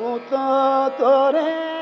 উত তোরে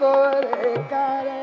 तोरे करे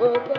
oba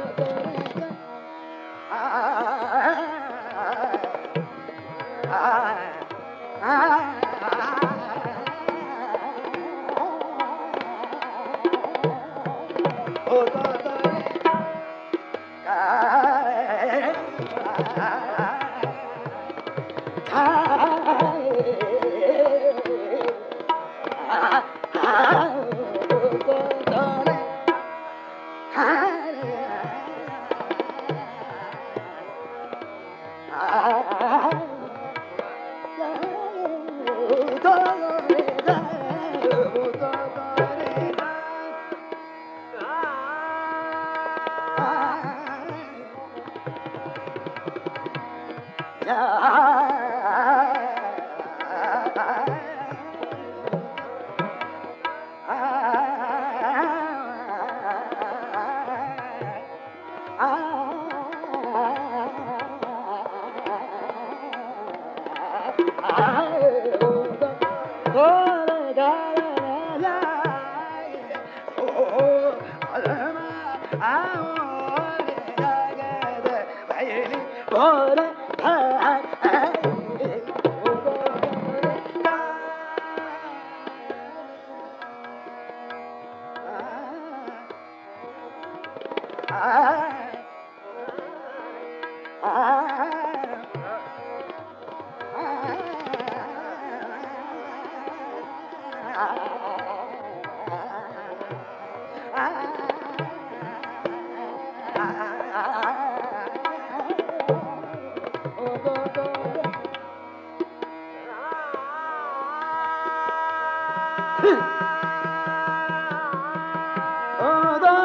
ha ha दा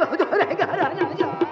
दो दो रहेगा राजा